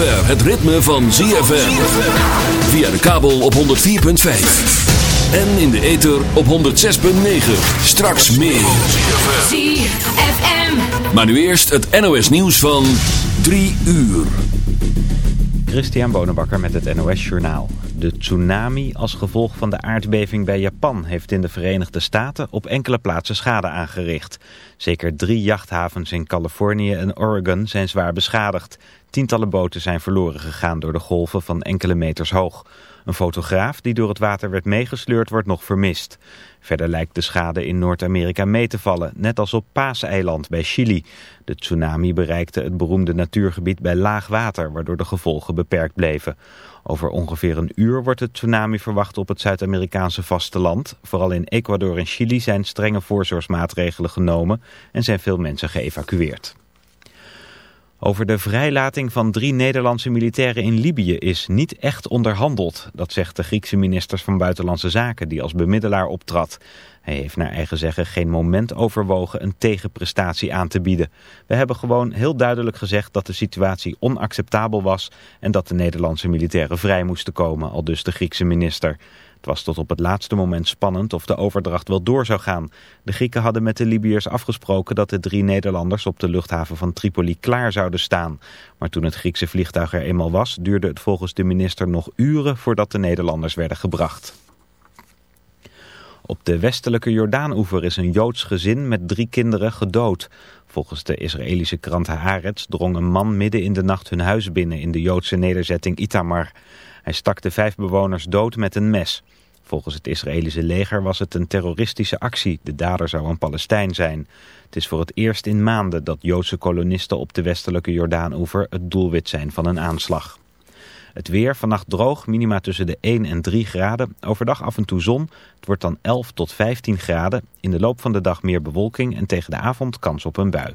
zover het ritme van ZFM. Via de kabel op 104.5. En in de ether op 106.9. Straks meer. ZFM. Maar nu eerst het NOS nieuws van 3 uur. Christian Bonenbakker met het NOS Journaal. De tsunami als gevolg van de aardbeving bij Japan heeft in de Verenigde Staten op enkele plaatsen schade aangericht. Zeker drie jachthavens in Californië en Oregon zijn zwaar beschadigd. Tientallen boten zijn verloren gegaan door de golven van enkele meters hoog. Een fotograaf die door het water werd meegesleurd wordt nog vermist. Verder lijkt de schade in Noord-Amerika mee te vallen, net als op Paaseiland bij Chili. De tsunami bereikte het beroemde natuurgebied bij laag water, waardoor de gevolgen beperkt bleven. Over ongeveer een uur wordt de tsunami verwacht op het Zuid-Amerikaanse vasteland. Vooral in Ecuador en Chili zijn strenge voorzorgsmaatregelen genomen en zijn veel mensen geëvacueerd. Over de vrijlating van drie Nederlandse militairen in Libië is niet echt onderhandeld. Dat zegt de Griekse minister van Buitenlandse Zaken die als bemiddelaar optrad. Hij heeft naar eigen zeggen geen moment overwogen een tegenprestatie aan te bieden. We hebben gewoon heel duidelijk gezegd dat de situatie onacceptabel was... en dat de Nederlandse militairen vrij moesten komen, al dus de Griekse minister. Het was tot op het laatste moment spannend of de overdracht wel door zou gaan. De Grieken hadden met de Libiërs afgesproken dat de drie Nederlanders op de luchthaven van Tripoli klaar zouden staan. Maar toen het Griekse vliegtuig er eenmaal was, duurde het volgens de minister nog uren voordat de Nederlanders werden gebracht. Op de westelijke Jordaanoever is een Joods gezin met drie kinderen gedood. Volgens de Israëlische krant Haaretz drong een man midden in de nacht hun huis binnen in de Joodse nederzetting Itamar. Hij stak de vijf bewoners dood met een mes. Volgens het Israëlische leger was het een terroristische actie. De dader zou een Palestijn zijn. Het is voor het eerst in maanden dat Joodse kolonisten op de westelijke Jordaanoever het doelwit zijn van een aanslag. Het weer, vannacht droog, minima tussen de 1 en 3 graden. Overdag af en toe zon. Het wordt dan 11 tot 15 graden. In de loop van de dag meer bewolking en tegen de avond kans op een bui.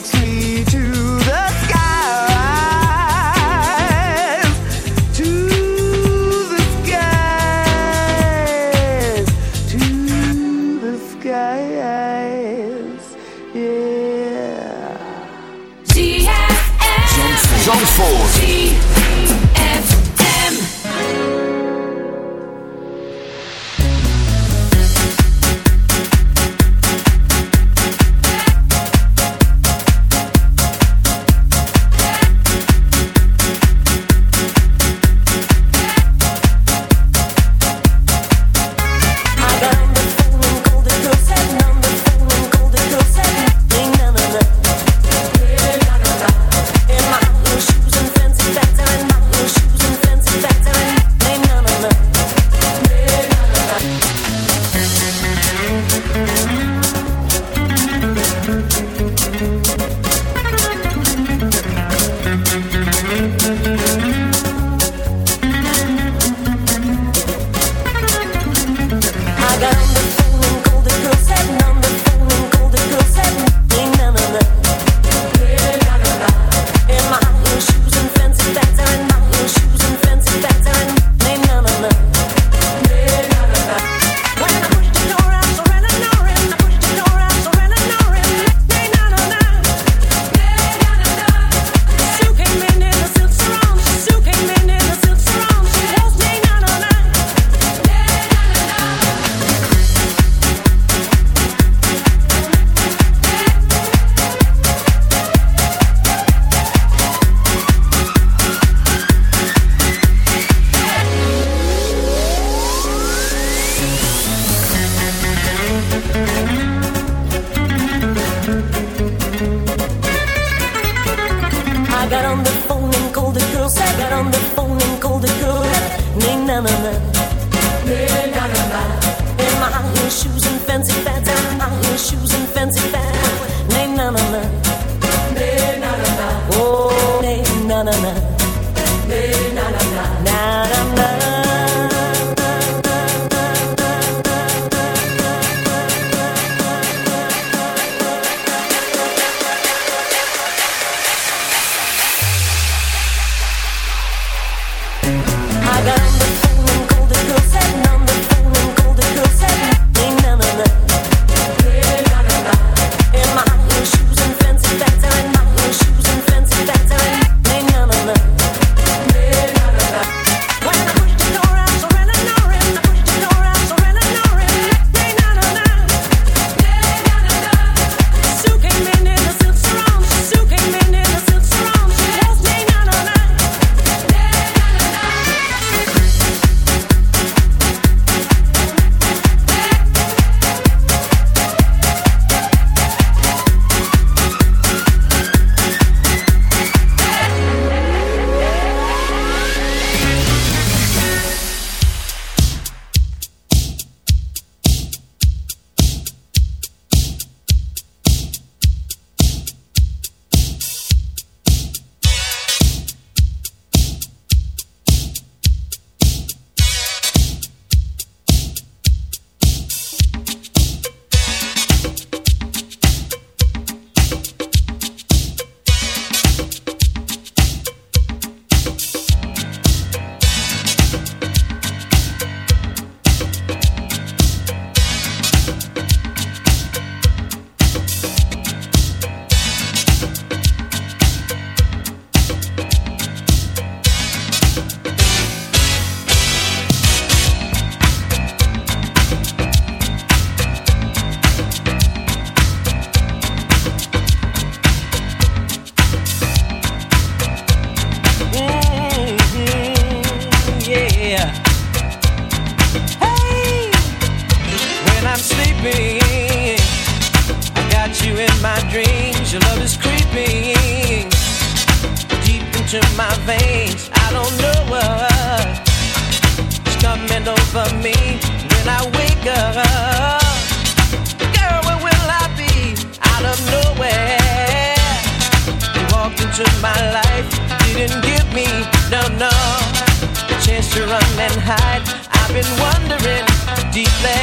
to run and hide. I've been wondering deep deeply.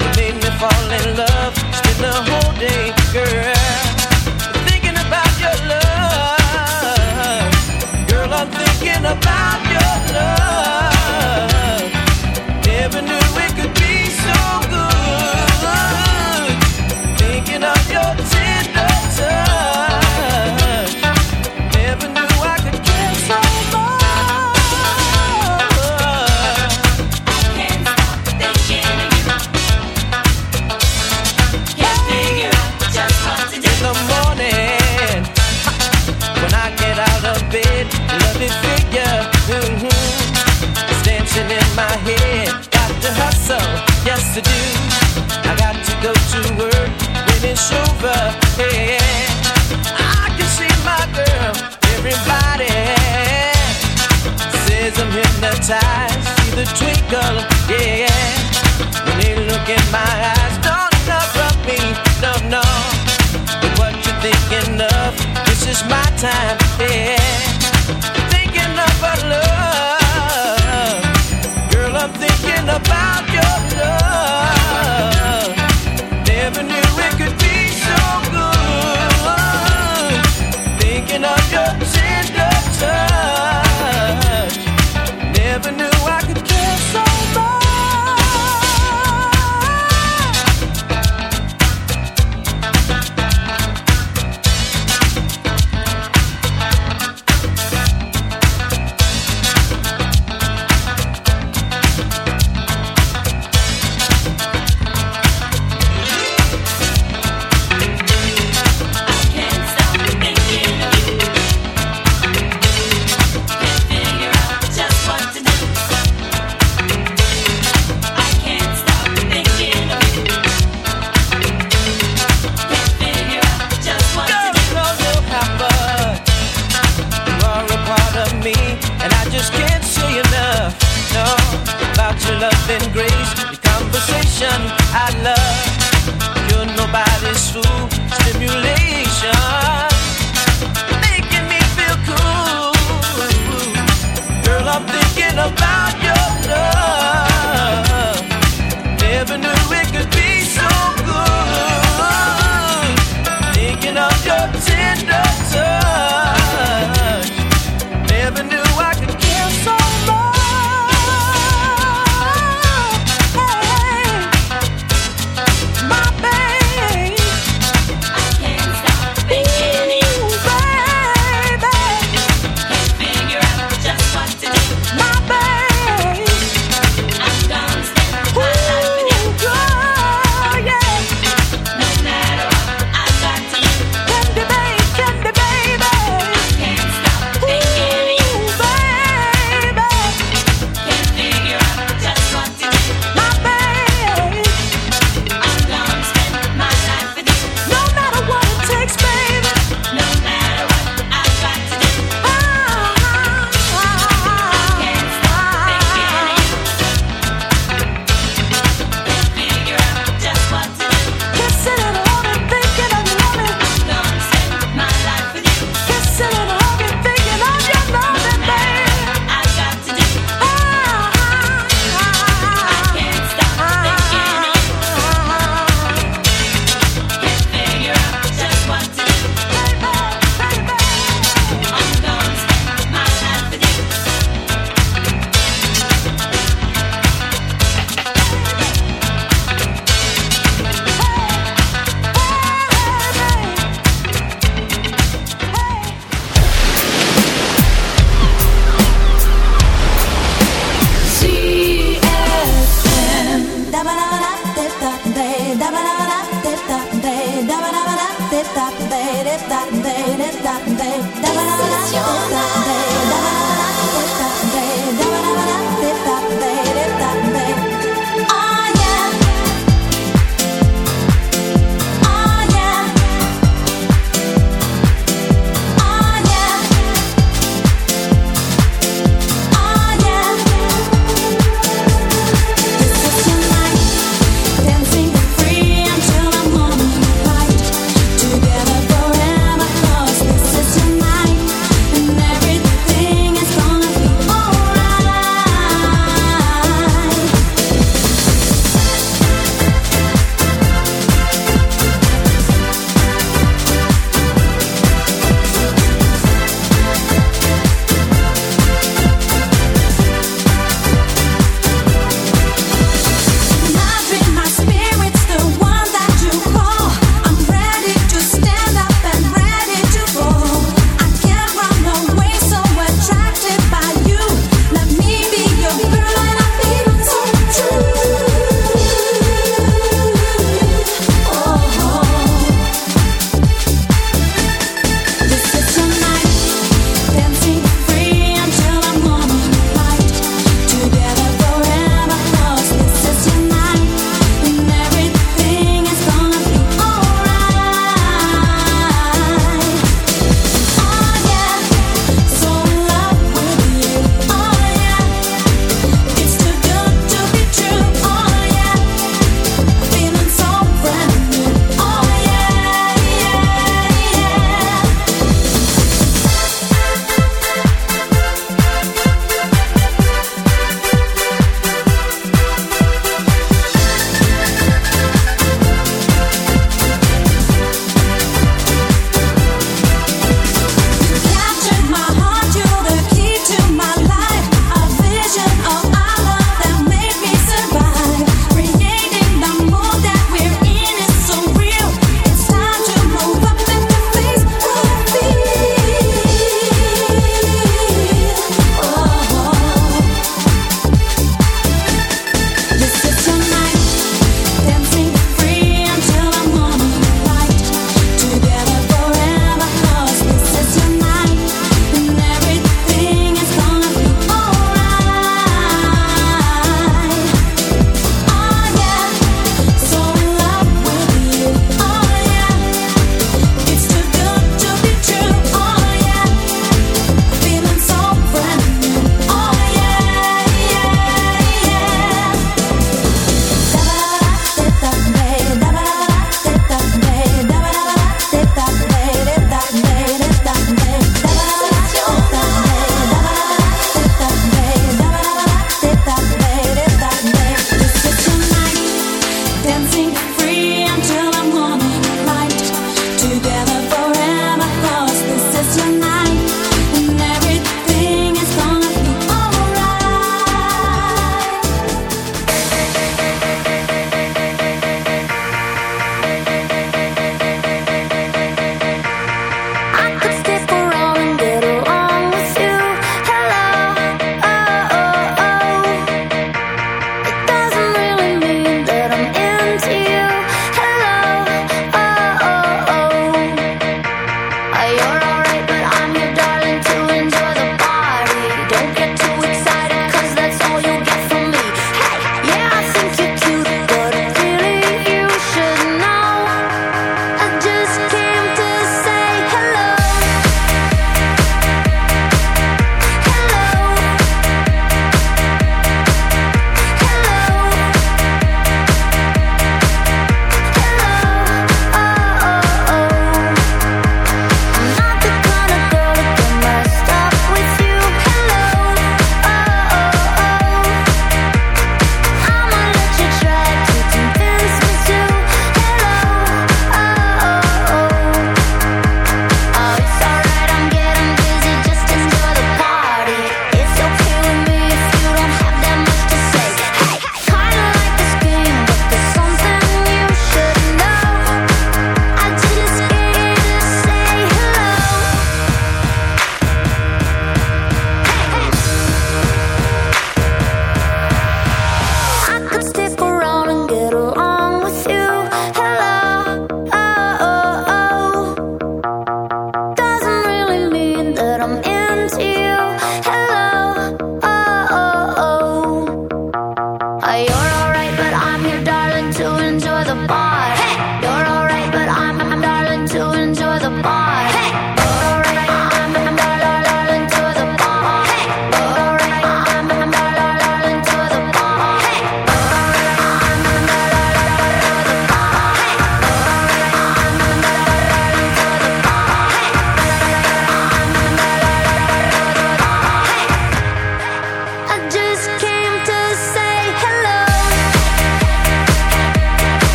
You made me fall in love. Spend the whole day, girl, thinking about your love. Girl, I'm thinking about your love. else to do. I got to go to work when it's over. Yeah. I can see my girl, everybody says I'm hypnotized. See the twinkle, yeah. When they look in my eyes, don't interrupt me, no, no. But what you thinking of? This is my time, yeah. Thinking of love, girl, I'm thinking about.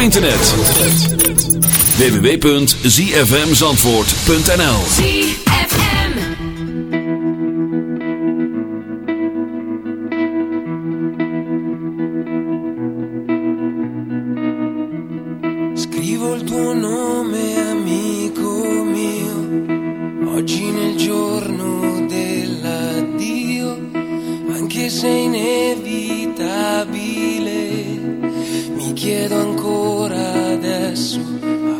internet. www.zfmzandvoort.nl ZFM Scrivo il tuo nome amico mio. Oggi nel giorno dell'addio Anche se inevitabile chiedo ancora adesso,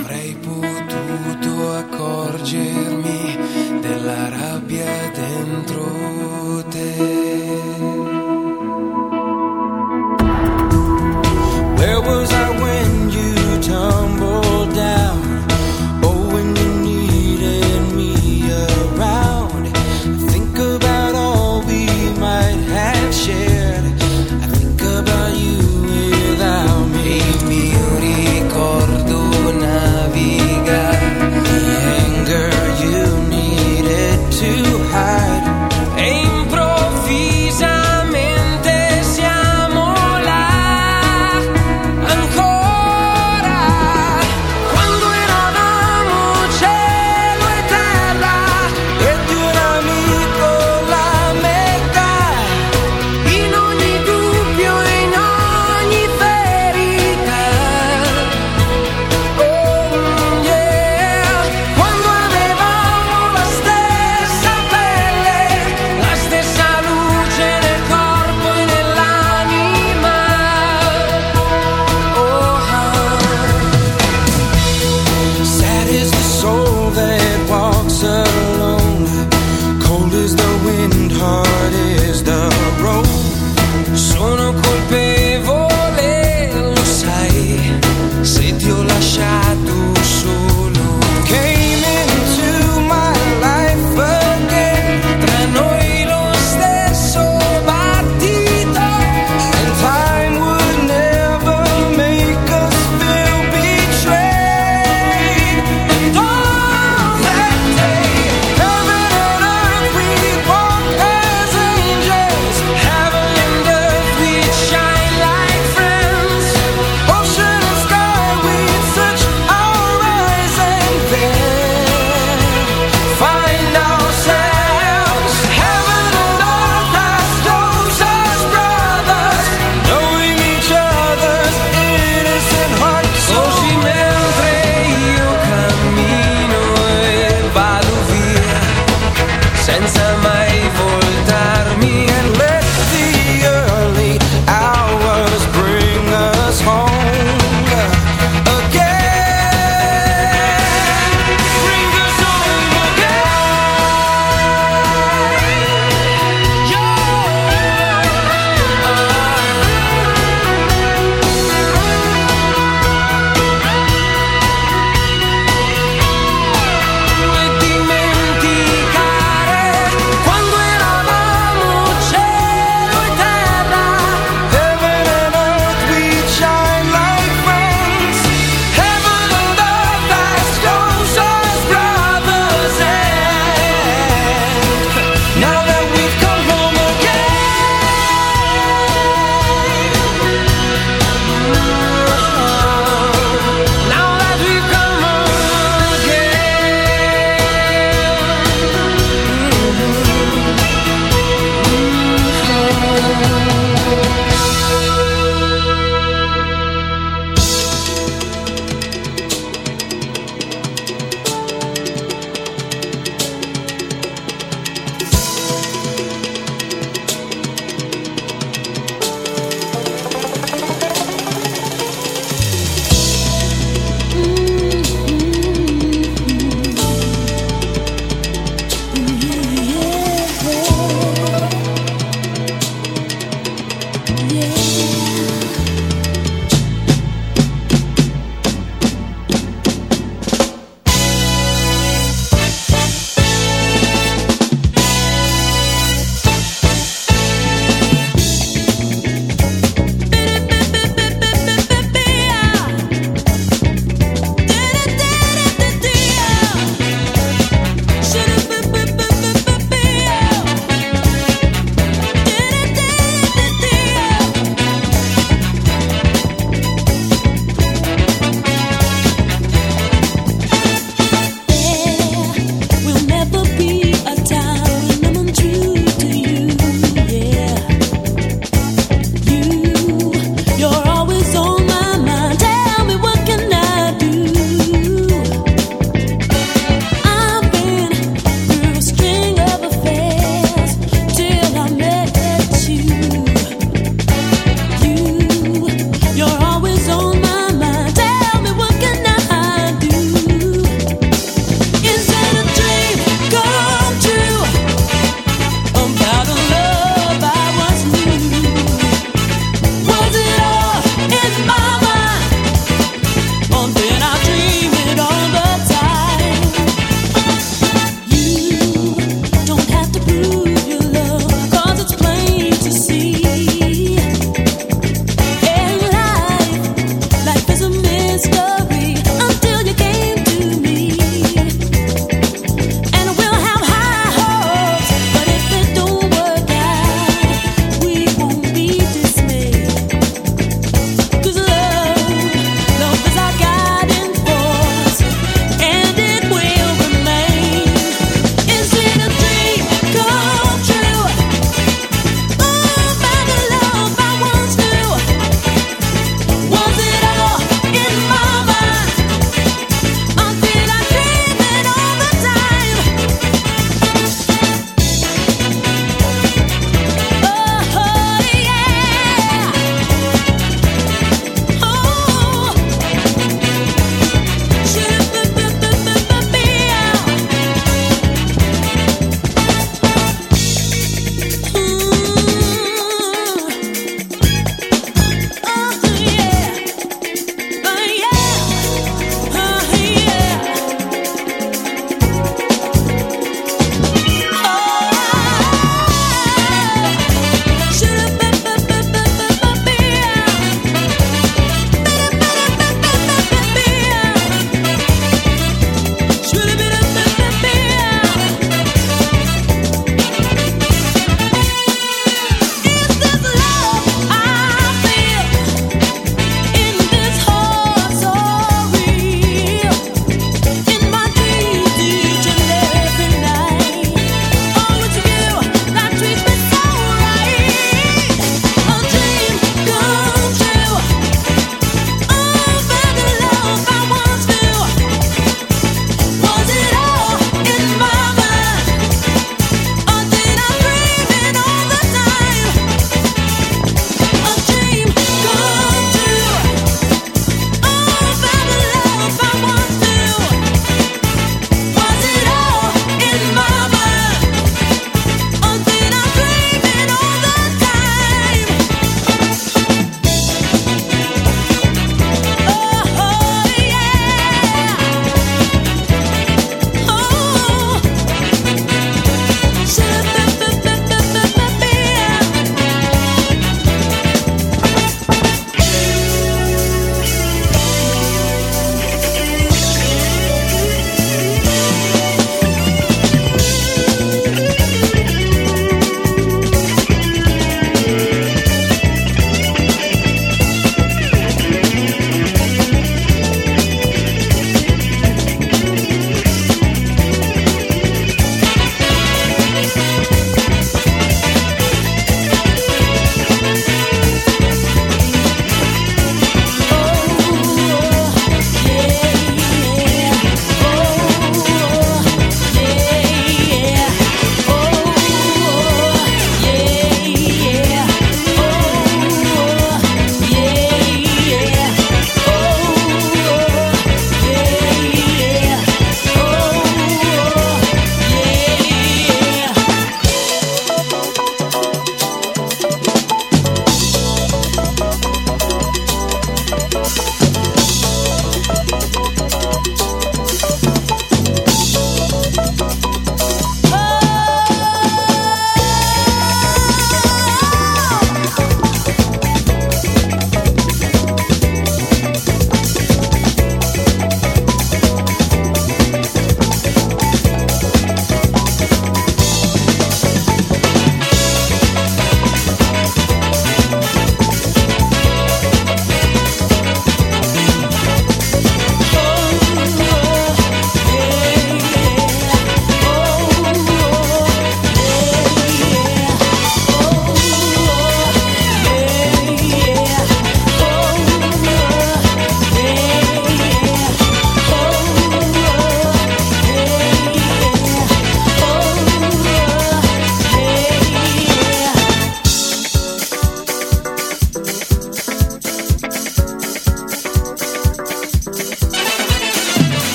avrei potuto accorgermi della rabbia dentro.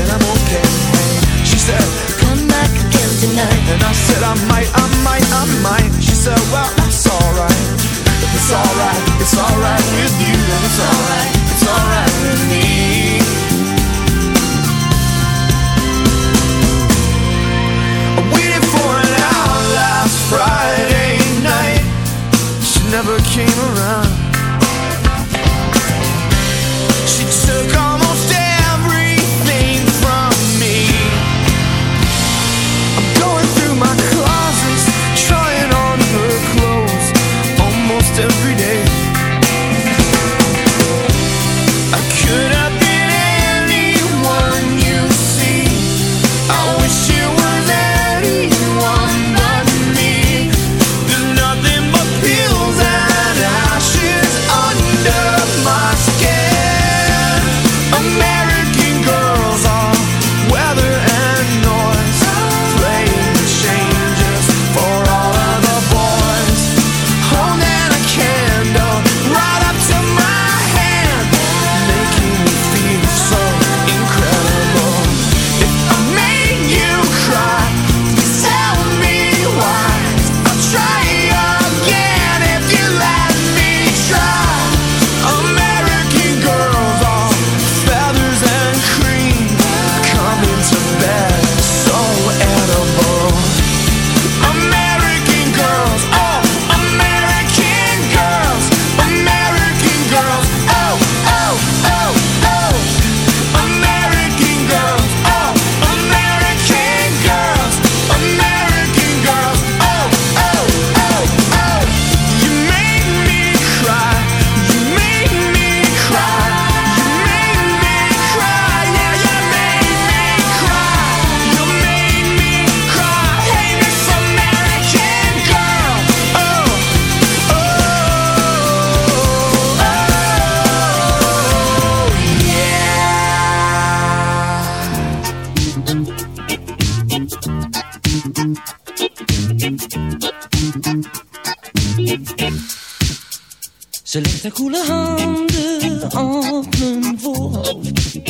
and I'm okay. She said, Come back again tonight. And I said, I might, I might, I might. She said, Well, that's alright. It's alright, it's alright with you. And it's alright, it's alright with me. I waited for an hour last Friday night. She never came around.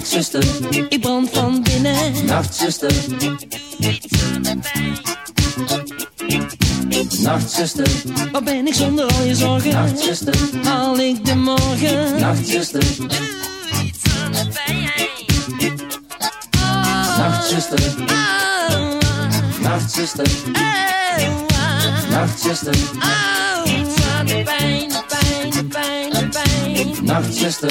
beginnen? nacht, zuster, Ik brand van binnen. nacht, zuster, nacht, zuster, Wat ben ik zonder al je zorgen? nacht, zuster, Haal ik de morgen? nacht, zuster, Doe iets aan de pijn. Nachtzuster, nachtzuster, nachtzuster, nachtzuster,